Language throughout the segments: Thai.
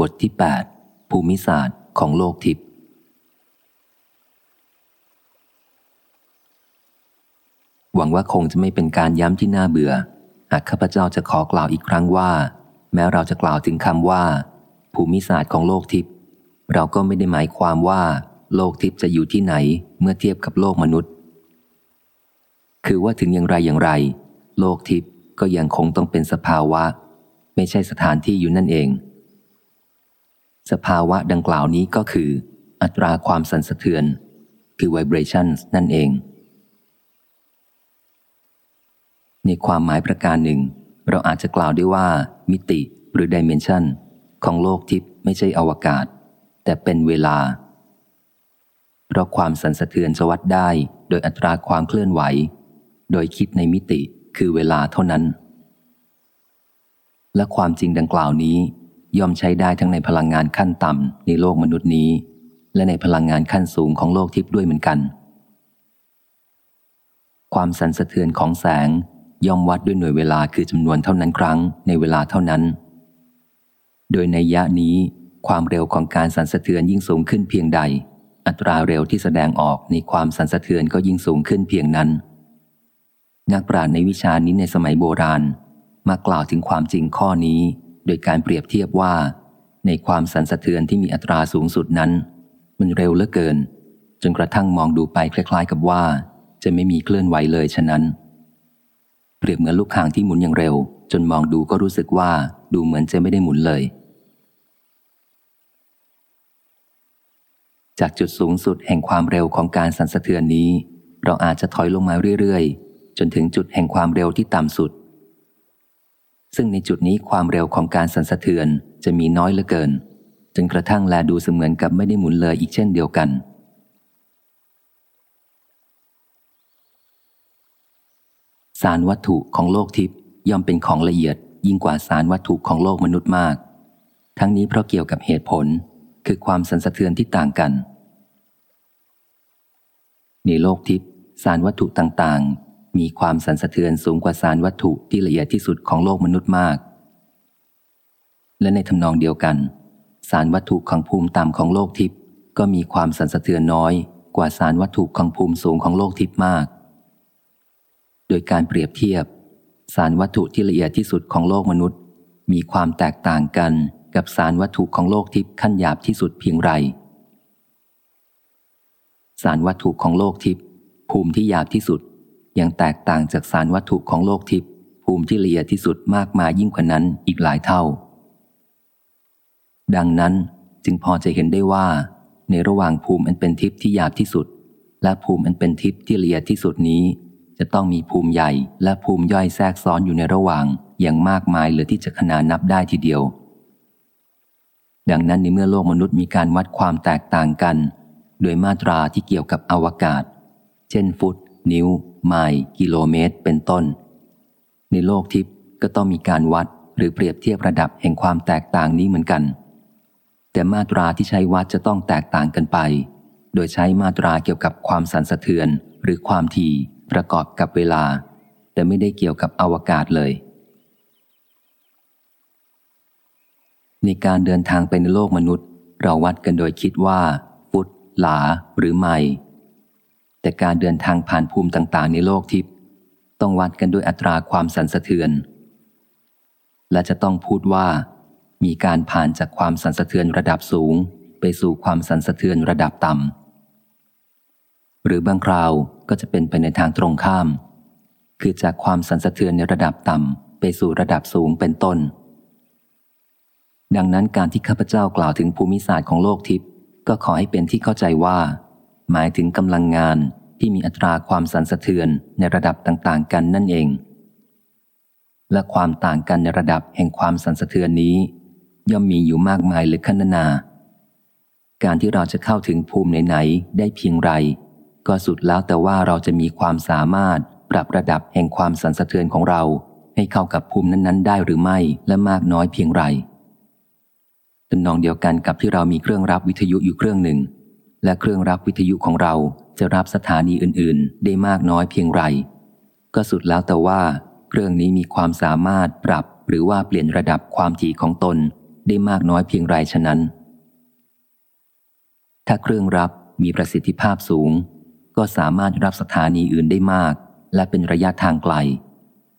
บทที่ 8 ภูมิศาสตร์ของโลกทิพย์หวังว่าคงจะไม่เป็นการย้ำที่น่าเบื่อ หากข้าพเจ้าจะขอกล่าวอีกครั้งว่า แม้เราจะกล่าวถึงคำว่า ภูมิศาสตร์ของโลกทิพย์เราก็ไม่ได้หมายความว่า โลกทิพย์จะอยู่ที่ไหนเมื่อเทียบกับโลกมนุษย์ คือว่าถึงอย่างไรอย่างไร โลกทิพย์ก็ยังคงต้องเป็นสภาวะ ไม่ใช่สถานที่อยู่นั่นเอง สภาวะดังกล่าวนี้ก็คือ อัตราความสั่นสะเทือน คือ vibrations นั่นเอง ในความหมายประการหนึ่ง เราอาจจะกล่าวได้ว่า มิติหรือ dimension ของโลกทิพย์ไม่ใช่อวกาศ แต่เป็นเวลา เพราะความสั่นสะเทือนจะวัดได้โดยอัตราความเคลื่อนไหว โดยคิดในมิติคือเวลาเท่านั้น และความจริงดังกล่าวนี้ ย่อมใช้ได้ทั้งในพลังงานขั้นต่ำในโลกมนุษย์นี้ และในพลังงานขั้นสูงของโลกทิพย์ด้วยเหมือนกัน ความสั่นสะเทือนของแสงย่อมวัดด้วยหน่วยเวลาคือจำนวนเท่านั้นครั้งในเวลาเท่านั้น โดยในยะนี้ความเร็วของการสั่นสะเทือนยิ่งสูงขึ้นเพียงใด อัตราเร็วที่แสดงออกในความสั่นสะเทือนก็ยิ่งสูงขึ้นเพียงนั้น นักปราชญ์ในวิชานี้ในสมัยโบราณ มากล่าวถึงความจริงข้อนี้ โดยการเปรียบเทียบว่า ในความสั่นสะเทือนที่มีอัตราสูงสุดนั้น มันเร็วเหลือเกิน จนกระทั่งมองดูไปคล้าย ๆ กับว่า จะไม่มีเคลื่อนไหวเลยฉะนั้น เปรียบเหมือนลูกคางที่หมุนอย่างเร็ว จนมองดูก็รู้สึกว่าดูเหมือนจะไม่ได้หมุนเลย จากจุดสูงสุดแห่งความเร็วของการสั่นสะเทือนนี้ เราอาจจะถอยลงมาเรื่อยๆ จนถึงจุดแห่งความเร็วที่ต่ำสุด ซึ่งในจุดนี้ความเร็วของการสั่นสะเทือนจะมีน้อยเหลือเกิน จนกระทั่งแลดูเสมือนกับไม่ได้หมุนเลยอีกเช่นเดียวกัน สารวัตถุของโลกทิพย์ย่อมเป็นของละเอียดยิ่งกว่าสารวัตถุของโลกมนุษย์มาก ทั้งนี้เพราะเกี่ยวกับเหตุผลคือความสั่นสะเทือนที่ต่างกัน ในโลกทิพย์สารวัตถุต่าง มีความสั่นสะเทือนสูงกว่าสารวัตถุที่ละเอียดที่สุดของโลกมนุษย์มาก และในทำนองเดียวกัน สารวัตถุของภูมิต่ำของโลกทิพย์ก็มีความสั่นสะเทือนน้อยกว่าสารวัตถุของภูมิสูงของโลกทิพย์มาก โดยการเปรียบเทียบ สารวัตถุที่ละเอียดที่สุดของโลกมนุษย์ มีความแตกต่างกันกับสารวัตถุของโลกทิพย์ขั้นหยาบที่สุดเพียงไร สารวัตถุของโลกทิพย์ภูมิที่หยาบที่สุด ยังแตกต่างจากสารวัตถุของโลกทิพย์ภูมิที่ละเอียดที่สุดมากมายยิ่งกว่านั้นอีกหลายเท่า ดังนั้นจึงพอจะเห็นได้ว่า ในระหว่างภูมิอันเป็นทิพย์ที่หยาบที่สุด และภูมิอันเป็นทิพย์ที่ละเอียดที่สุดนี้ จะต้องมีภูมิใหญ่และภูมิย่อยแทรกซ้อนอยู่ในระหว่างอย่างมากมายเหลือที่จะขนานับได้ทีเดียว ดังนั้นในเมื่อโลกมนุษย์มีการวัดความแตกต่างกัน โดยมาตราที่เกี่ยวกับอวกาศ เช่นฟุต นิ้ว ไมล์กิโลเมตร เป็นต้น ในโลกทิพย์ก็ต้องมีการวัดหรือเปรียบเทียบระดับแห่งความแตกต่างนี้เหมือนกัน แต่มาตราที่ใช้วัดจะต้องแตกต่างกันไป โดยใช้มาตราเกี่ยวกับความสั่นสะเทือนหรือความถี่ประกอบกับเวลา แต่ไม่ได้เกี่ยวกับอวกาศเลย ในการเดินทางไปในโลกมนุษย์ เราวัดกันโดยคิดว่า ฟุต หลา หรือไมล์ แต่การเดินทางผ่านภูมิต่าง ๆ ในโลกทิพย์ต้องวัดกันด้วยอัตราความสั่นสะเทือน และจะต้องพูดว่า มีการผ่านจากความสั่นสะเทือนระดับสูง ไปสู่ความสั่นสะเทือนระดับต่ำหรือบางคราวก็จะเป็นไปในทางตรงข้าม คือจากความสั่นสะเทือนในระดับต่ำไปสู่ระดับสูงเป็นต้น ดังนั้นการที่ข้าพเจ้ากล่าวถึงภูมิศาสตร์ของโลกทิพย์ก็ขอให้เป็นที่เข้าใจว่า หมายถึงกำลังงานที่มีอัตราความสั่นสะเทือนในระดับต่างๆ กันนั่นเอง และความต่างกันในระดับแห่งความสั่นสะเทือนนี้ ย่อมมีอยู่มากมายหรือขนานา การที่เราจะเข้าถึงภูมิไหนๆได้เพียงไร ก็สุดแล้วแต่ว่าเราจะมีความสามารถปรับระดับแห่งความสั่นสะเทือนของเรา ให้เข้ากับภูมินั้นๆ ได้หรือไม่และมากน้อยเพียงไรตำนองเดียวกันกับที่เรามีเครื่องรับวิทยุอยู่เครื่องหนึ่ง และเครื่องรับวิทยุของเราจะรับสถานีอื่น ๆ ได้มากน้อยเพียงไร ก็สุดแล้วแต่ว่า เครื่องนี้มีความสามารถปรับหรือว่าเปลี่ยนระดับความถี่ของตนได้มากน้อยเพียงไรฉะนั้น ถ้าเครื่องรับมีประสิทธิภาพสูง ก็สามารถรับสถานีอื่นได้มาก และเป็นระยะทางไกล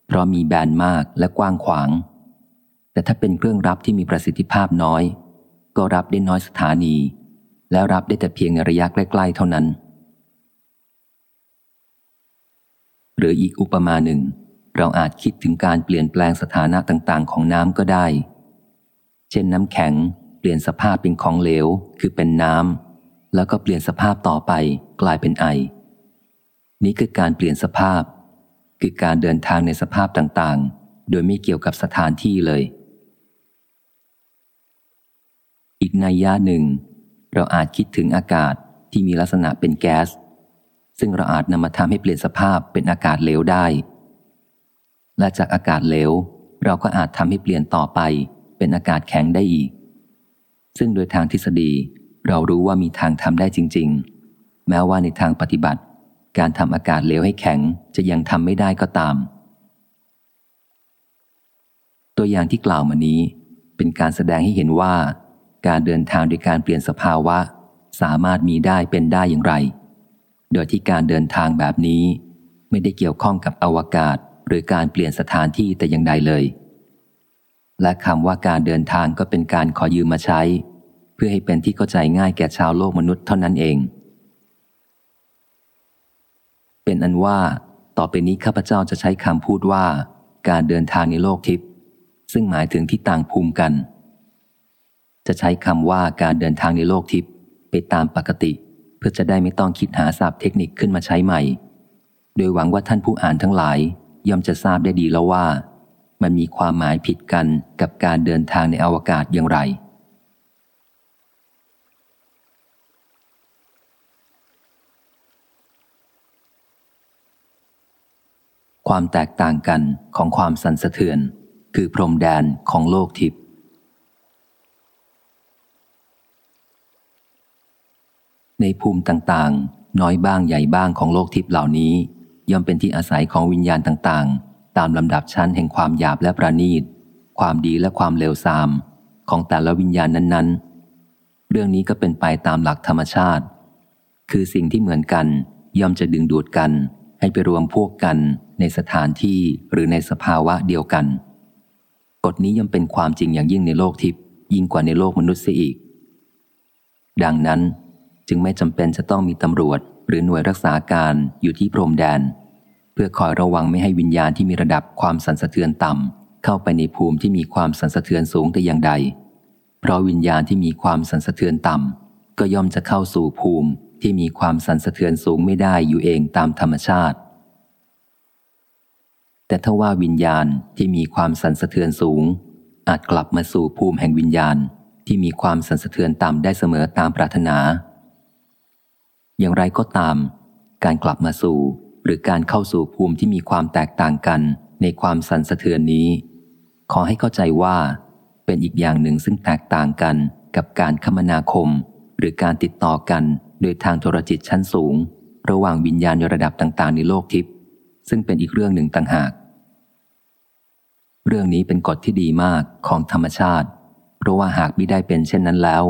เพราะมีแบนมากและกว้างขวาง แต่ถ้าเป็นเครื่องรับที่มีประสิทธิภาพน้อย ก็รับได้น้อยสถานี แล้วรับได้แต่เพียงในระยะใกล้ๆเท่านั้น หรืออีกอุปมาหนึ่ง เราอาจคิดถึงการเปลี่ยนแปลงสถานะต่างๆ ของน้ำก็ได้ เช่นน้ำแข็ง เปลี่ยนสภาพเป็นของเหลว คือเป็นน้ำแล้วก็เปลี่ยนสภาพต่อไปกลายเป็นไอ นี้คือการเปลี่ยนสภาพ คือการเดินทางในสภาพต่างๆ โดยไม่เกี่ยวกับสถานที่เลย อีกนัยยะหนึ่ง เราอาจคิดถึงอากาศที่มีลักษณะเป็นแก๊ส ซึ่งเราอาจนำมาทำให้เปลี่ยนสภาพเป็นอากาศเหลวได้ และจากอากาศเหลว เราก็อาจทำให้เปลี่ยนต่อไป เป็นอากาศแข็งได้อีก ซึ่งโดยทางทฤษฎีเรารู้ว่ามีทางทำได้จริง ๆ แม้ว่าในทางปฏิบัติ การทำอากาศเหลวให้แข็งจะยังทำไม่ได้ก็ตาม ตัวอย่างที่กล่าวมานี้เป็นการแสดงให้เห็นว่า การเดินทางโดยการเปลี่ยนสภาวะ สามารถมีได้เป็นได้อย่างไร โดยที่การเดินทางแบบนี้ ไม่ได้เกี่ยวข้องกับอวกาศ หรือการเปลี่ยนสถานที่แต่อย่างใดเลย และคำว่าการเดินทางก็เป็นการขอยืมมาใช้ เพื่อให้เป็นที่เข้าใจง่ายแก่ชาวโลกมนุษย์เท่านั้นเอง เป็นอันว่า ต่อไปนี้ข้าพเจ้าจะใช้คำพูดว่า การเดินทางในโลกทิพย์ซึ่งหมายถึงที่ต่างภูมิกัน จะใช้คำว่าการเดินทางในโลกทิพย์ไปตามปกติ เพื่อจะได้ไม่ต้องคิดหาศัพท์เทคนิคขึ้นมาใช้ใหม่ โดยหวังว่าท่านผู้อ่านทั้งหลาย ย่อมจะทราบได้ดีแล้วว่า มันมีความหมายผิดกันกับการเดินทางในอวกาศอย่างไร ความแตกต่างกันของความสั่นสะเทือน คือพรมแดนของโลกทิพย์ ในภูมิต่างๆ น้อยบ้างใหญ่บ้างของโลกทิพย์เหล่านี้ ย่อมเป็นที่อาศัยของวิญญาณต่างๆ ตามลำดับชั้นแห่งความหยาบและประณีต ความดีและความเลวทราม ของแต่ละวิญญาณนั้นๆ เรื่องนี้ก็เป็นไปตามหลักธรรมชาติ คือสิ่งที่เหมือนกันย่อมจะดึงดูดกัน ให้ไปรวมพวกกันในสถานที่หรือในสภาวะเดียวกัน กฎนี้ยังเป็นความจริงอย่างยิ่งในโลกทิพย์ยิ่งกว่าในโลกมนุษย์เสียอีก ดังนั้น จึงไม่จำเป็นจะต้องมีตำรวจ หรือหน่วยรักษาการอยู่ที่พรมแดน เพื่อคอยระวังไม่ให้วิญญาณที่มีระดับความสันสะเทือนต่ำเข้าไปในภูมิที่มีความสันสะเทือนสูงแต่อย่างใด เพราะวิญญาณที่มีความสันสะเทือนต่ำก็ย่อมจะเข้าสู่ภูมิที่มีความสันสะเทือนสูงไม่ได้อยู่เองตามธรรมชาติ แต่ถ้าว่าวิญญาณที่มีความสันสะเทือนสูง อาจกลับมาสู่ภูมิแห่งวิญญาณที่มีความสันสะเทือนต่ำได้เสมอตามปรารถนา อย่างไรก็ตาม การกลับมาสู่หรือการเข้าสู่ภูมิที่มีความแตกต่างกันในความสั่นสะเทือนนี้ ขอให้เข้าใจว่าเป็นอีกอย่างหนึ่งซึ่งแตกต่างกันกับการคมนาคม หรือการติดต่อกันโดยทางโทรจิตชั้นสูง ระหว่างวิญญาณระดับต่างๆ ในโลกทิพย์ซึ่งเป็นอีกเรื่องหนึ่งต่างหาก เรื่องนี้เป็นกฎที่ดีมากของธรรมชาติ เพราะว่าหากไม่ได้เป็นเช่นนั้นแล้ว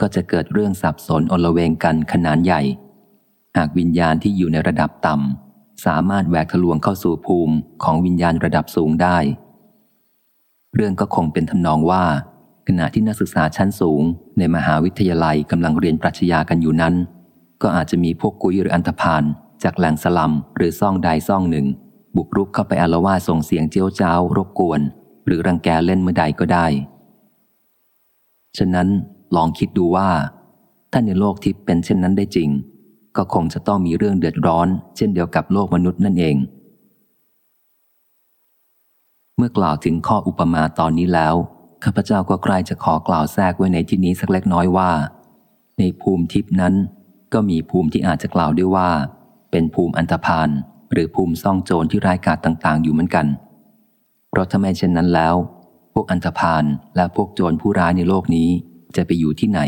ก็จะเกิดเรื่องสับสนอลเวงกันขนาดใหญ่ หากวิญญาณที่อยู่ในระดับต่ำสามารถแหวกทะลวงเข้าสู่ภูมิของวิญญาณระดับสูงได้ เรื่องก็คงเป็นทำนองว่า ขณะที่นักศึกษาชั้นสูง ในมหาวิทยาลัยกำลังเรียนปรัชญากันอยู่นั้น ก็อาจจะมีพวกกุยหรืออันธพาลจากแหล่งสลัมหรือซ่องใดซ่องหนึ่ง บุกรุกเข้าไปอารวาส่งเสียงเจียวจ้าวรบกวน หรือรังแกเล่นเมื่อใดก็ได้ ฉะนั้นลองคิดดูว่า ถ้าในโลกทิพย์เป็นเช่นนั้นได้จริง ก็คงจะต้องมีเรื่องเดือดร้อน เช่นเดียวกับโลกมนุษย์นั่นเอง เมื่อกล่าวถึงข้ออุปมาตอนนี้แล้วข้าพเจ้าก็ใกล้จะขอกล่าวแทรกไว้ในที่นี้สักเล็กน้อยว่า ในภูมิทิพนั้น ก็มีภูมิที่อาจจะกล่าวได้ว่า เป็นภูมิอันธพาลหรือภูมิซ่องโจรที่ร้ายกาจต่าง ๆ อยู่เหมือนกัน เพราะถ้าไม่เช่นนั้นแล้ว พวกอันธพาลและพวกโจรผู้ร้ายในโลกนี้จะไปอยู่ที่ไหน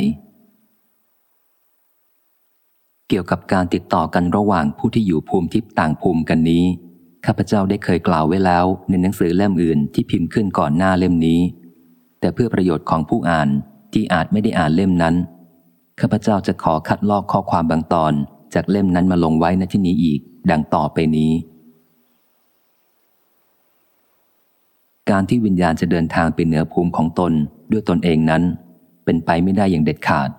เกี่ยวกับการติดต่อกันระหว่างผู้ที่อยู่ภูมิทิพต่างภูมิกันนี้ ข้าพเจ้าได้เคยกล่าวไว้แล้วในหนังสือเล่มอื่นที่พิมพ์ขึ้นก่อนหน้าเล่มนี้ แต่เพื่อประโยชน์ของผู้อ่านที่อาจไม่ได้อ่านเล่มนั้น ข้าพเจ้าจะขอคัดลอกข้อความบางตอนจากเล่มนั้นมาลงไว้ในที่นี้อีก ดังต่อไปนี้ การที่วิญญาณจะเดินทางไปเหนือภูมิของตนด้วยตนเองนั้น เป็นไปไม่ได้อย่างเด็ดขาด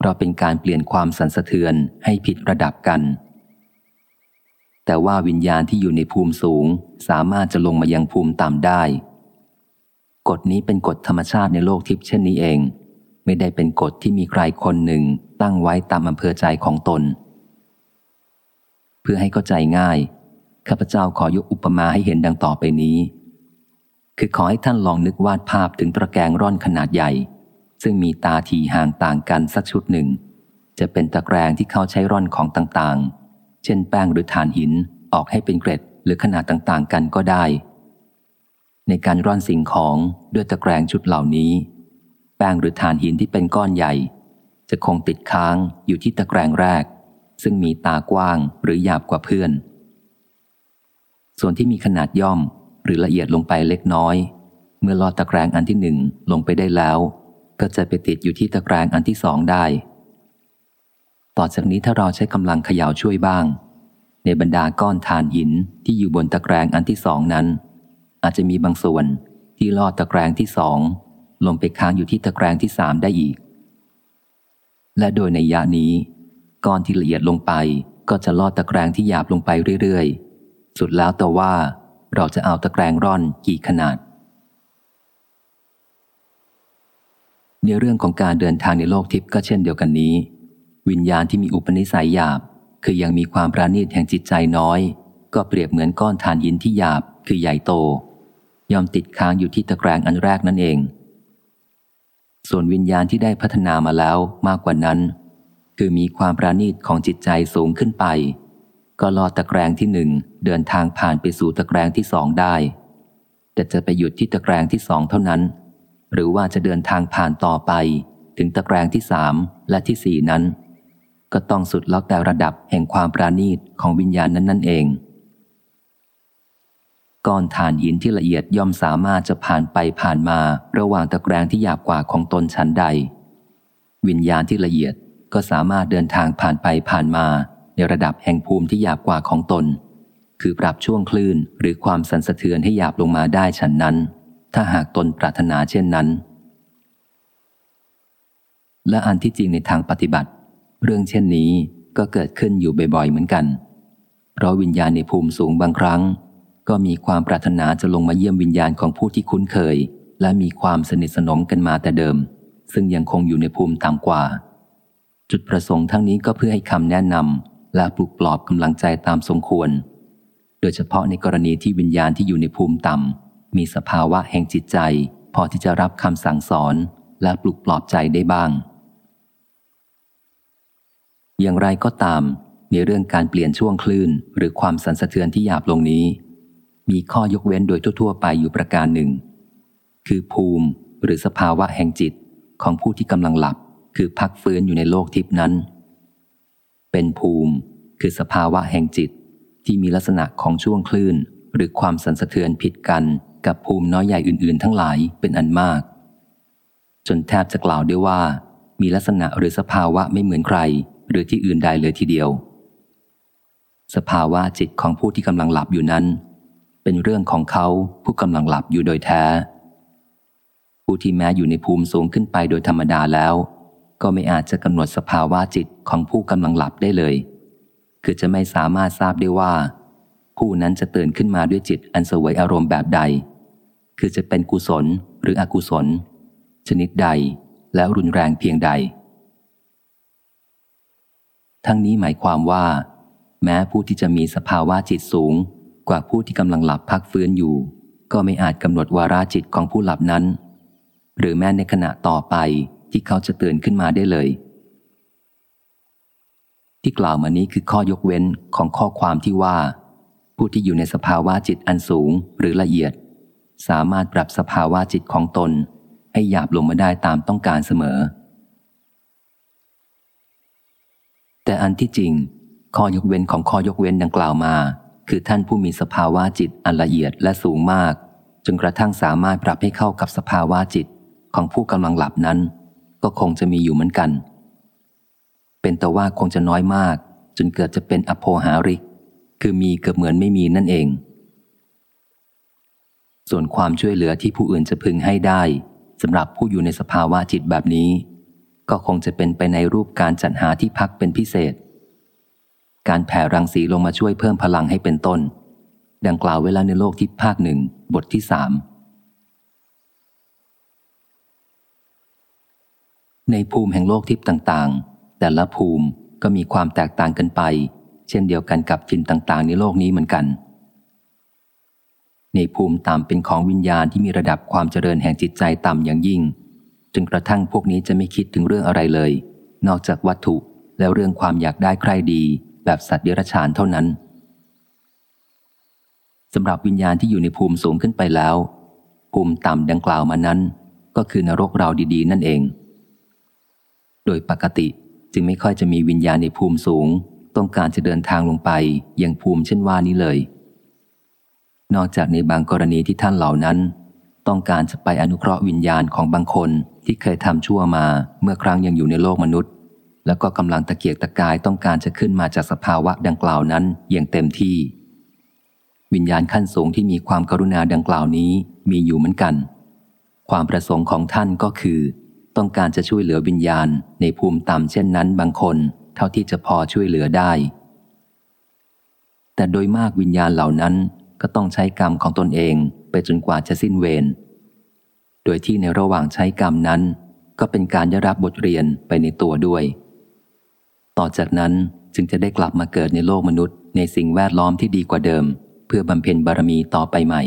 เพราะเป็นการเปลี่ยนความสันสะเทือนให้ผิดระดับกัน แต่ว่าวิญญาณที่อยู่ในภูมิสูงสามารถจะลงมายังภูมิต่ำได้ กฎนี้เป็นกฎธรรมชาติในโลกทิพย์เช่นนี้เอง ไม่ได้เป็นกฎที่มีใครคนหนึ่งตั้งไว้ตามอำเภอใจของตน เพื่อให้เข้าใจง่าย ข้าพเจ้าขอยกอุปมาให้เห็นดังต่อไปนี้ คือขอให้ท่านลองนึกวาดภาพถึงตะแกรงร่อนขนาดใหญ่ ซึ่งมีตาทีห่างต่างกันสักชุดหนึ่ง จะเป็นตะแกรงที่เขาใช้ร่อนของต่างๆ เช่นแป้งหรือถ่านหินออกให้เป็นเกร็ดหรือขนาดต่างๆ กันก็ได้ ในการร่อนสิ่งของด้วยตะแกรงชุดเหล่านี้ แป้งหรือถ่านหินที่เป็นก้อนใหญ่ จะคงติดค้างอยู่ที่ตะแกรงแรก ซึ่งมีตากว้างหรือหยาบกว่าเพื่อน ส่วนที่มีขนาดย่อมหรือละเอียดลงไปเล็กน้อย เมื่อลอดตะแกรงอันที่หนึ่งลงไปได้แล้ว ก็จะไปติดอยู่ที่ตะแกรงอันที่สองได้ ต่อจากนี้ถ้าเราใช้กำลังเขย่าช่วยบ้าง ในบรรดาก้อนถ่านหินที่อยู่บนตะแกรงอันที่สองนั้น อาจจะมีบางส่วนที่ลอดตะแกรงที่สองลงไปค้างอยู่ที่ตะแกรงที่สามได้อีก และโดยในยะนี้ก้อนที่ละเอียดลงไปก็จะลอดตะแกรงที่หยาบลงไปเรื่อยๆ สุดแล้วแต่ว่าเราจะเอาตะแกรงร่อนกี่ขนาด ในเรื่องของการเดินทางในโลกทิพย์ก็เช่นเดียวกันนี้ วิญญาณที่มีอุปนิสัยหยาบ คือยังมีความประณีตแห่งจิตใจน้อย ก็เปรียบเหมือนก้อนฐานหินที่หยาบ คือใหญ่โต ยอมติดค้างอยู่ที่ตะแกรงอันแรกนั่นเอง ส่วนวิญญาณที่ได้พัฒนามาแล้วมากกว่านั้น คือมีความประณีตของจิตใจสูงขึ้นไป ก็ลอดตะแกรงที่หนึ่งเดินทางผ่านไปสู่ตะแกรงที่สองได้ แต่จะไปหยุดที่ตะแกรงที่สองเท่านั้น หรือว่าจะเดินทางผ่านต่อไป ถึงตะแกรงที่สามและที่สี่นั้น ก็ต้องสุดล็อกแต่ระดับแห่งความปราณีตของวิญญาณนั้นนั่นเองก้อนฐานหินที่ละเอียดย่อมสามารถจะผ่านไปผ่านมาระหว่างตะแกรงที่หยาบกว่าของตนชั้นใด วิญญาณที่ละเอียดก็สามารถเดินทางผ่านไปผ่านมาในระดับแห่งภูมิที่หยาบกว่าของตน คือปรับช่วงคลื่นหรือความสั่นสะเทือนให้หยาบลงมาได้ฉันนั้น ถ้าหากตนปรารถนาเช่นนั้น และอันที่จริงในทางปฏิบัติ เรื่องเช่นนี้ก็เกิดขึ้นอยู่บ่อยๆเหมือนกัน เพราะวิญญาณในภูมิสูงบางครั้ง ก็มีความปรารถนาจะลงมาเยี่ยมวิญญาณของผู้ที่คุ้นเคย และมีความสนิทสนมกันมาแต่เดิม ซึ่งยังคงอยู่ในภูมิต่ำกว่า จุดประสงค์ทั้งนี้ก็เพื่อให้คำแนะนำและปลุกปลอบกำลังใจตามสมควร โดยเฉพาะในกรณีที่วิญญาณที่อยู่ในภูมิต่ำ มีสภาวะแห่งจิตใจ พอที่จะรับคำสั่งสอนและปลุกปลอบใจได้บ้าง อย่างไรก็ตาม ในเรื่องการเปลี่ยนช่วงคลื่นหรือความสั่นสะเทือนที่หยาบลงนี้ มีข้อยกเว้นโดยทั่วๆ ไปอยู่ประการหนึ่ง คือภูมิหรือสภาวะแห่งจิตของผู้ที่กำลังหลับ คือพักฟื้นอยู่ในโลกทิพนั้น เป็นภูมิคือสภาวะแห่งจิตที่มีลักษณะของช่วงคลื่น หรือความสันสะเทือนผิดกัน กับภูมิน้อยใหญ่อื่นๆ ทั้งหลายเป็นอันมาก จนแทบจะกล่าวได้ว่า มีลักษณะหรือสภาวะไม่เหมือนใคร หรือที่อื่นใดเลยทีเดียว สภาวะจิตของผู้ที่กำลังหลับอยู่นั้น เป็นเรื่องของเขาผู้กำลังหลับอยู่โดยแท้ ผู้ที่แม้อยู่ในภูมิสูงขึ้นไปโดยธรรมดาแล้ว ก็ไม่อาจจะกำหนดสภาวะจิตของผู้กำลังหลับได้เลย คือจะไม่สามารถทราบได้ว่าผู้นั้นจะตื่นขึ้นมาด้วยจิตอันสวยอารมณ์แบบใด คือจะเป็นกุศลหรืออกุศล ชนิดใดแล้วรุนแรงเพียงใด ทั้งนี้หมายความว่า แม้ผู้ที่จะมีสภาวะจิตสูง กว่าผู้ที่กำลังหลับพักฟื้นอยู่ ก็ไม่อาจกำหนดวาราจิตของผู้หลับนั้น หรือแม้ในขณะต่อไปที่เขาจะตื่นขึ้นมาได้เลย ที่กล่าวมานี้คือข้อยกเว้นของข้อความที่ว่า ผู้ที่อยู่ในสภาวะจิตอันสูงหรือละเอียด สามารถปรับสภาวะจิตของตน ให้หยาบลงมาได้ตามต้องการเสมอ แต่อันที่จริง ข้อยกเว้นของข้อยกเว้นดังกล่าวมา คือท่านผู้มีสภาวะจิตอันละเอียดและสูงมาก จนกระทั่งสามารถปรับให้เข้ากับสภาวะจิตของผู้กำลังหลับนั้น ก็คงจะมีอยู่เหมือนกัน เป็นแต่ว่าคงจะน้อยมาก จนเกิดจะเป็นอโพหาริก คือมีเกือบเหมือนไม่มีนั่นเอง ส่วนความช่วยเหลือที่ผู้อื่นจะพึงให้ได้สำหรับผู้อยู่ในสภาวะจิตแบบนี้ ก็คงจะเป็นไปในรูปการจัดหาที่พักเป็นพิเศษ การแผ่รังสีลงมาช่วยเพิ่มพลังให้เป็นต้น ดังกล่าวเวลาในโลกที่ภาคหนึ่งบทที่สามในภูมิแห่งโลกทิพย์ต่างๆ แต่ละภูมิก็มีความแตกต่างกันไป เช่นเดียวกันกับจินต่างๆ ในโลกนี้เหมือนกัน ในภูมิต่ำเป็นของวิญญาณที่มีระดับความเจริญแห่งจิตใจต่ำอย่างยิ่งจนกระทั่งพวกนี้จะไม่คิดถึงเรื่องอะไรเลย นอกจากวัตถุและเรื่องความอยากได้ใครดี แบบสัตว์เดรัจฉานเท่านั้นสำหรับวิญญาณที่อยู่ในภูมิสูงขึ้นไปแล้ว ภูมิต่ำดังกล่าวมานั้น ก็คือนรกเราดีๆ นั่นเอง โดยปกติจึงไม่ค่อยจะมีวิญญาณในภูมิสูง ต้องการจะเดินทางลงไปยังภูมิเช่นว่านี้เลย นอกจากในบางกรณีที่ท่านเหล่านั้น ต้องการจะไปอนุเคราะห์วิญญาณของบางคนที่เคยทำชั่วมาเมื่อครั้งยังอยู่ในโลกมนุษย์ แล้วก็กำลังตะเกียกตะกายต้องการจะขึ้นมาจากสภาวะดังกล่าวนั้นอย่างเต็มที่ วิญญาณขั้นสูงที่มีความกรุณาดังกล่าวนี้มีอยู่เหมือนกัน ความประสงค์ของท่านก็คือ ต้องการจะช่วยเหลือวิญญาณในภูมิต่ำเช่นนั้นบางคน เท่าที่จะพอช่วยเหลือได้แต่โดยมากวิญญาณเหล่านั้น ก็ต้องใช้กรรมของตนเองไปจนกว่าจะสิ้นเวร โดยที่ในระหว่างใช้กรรมนั้น ก็เป็นการได้รับบทเรียนไปในตัวด้วย ต่อจากนั้นจึงจะได้กลับมาเกิดในโลกมนุษย์ในสิ่งแวดล้อมที่ดีกว่าเดิม เพื่อบำเพ็ญบารมีต่อไปใหม่